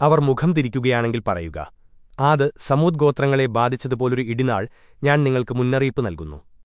അവർ മുഖം തിരിക്കുകയാണെങ്കിൽ പറയുക ആത് സമൂദ്ഗോത്രങ്ങളെ ബാധിച്ചതുപോലൊരു ഇടിനാൾ ഞാൻ നിങ്ങൾക്ക് മുന്നറിയിപ്പ് നൽകുന്നു.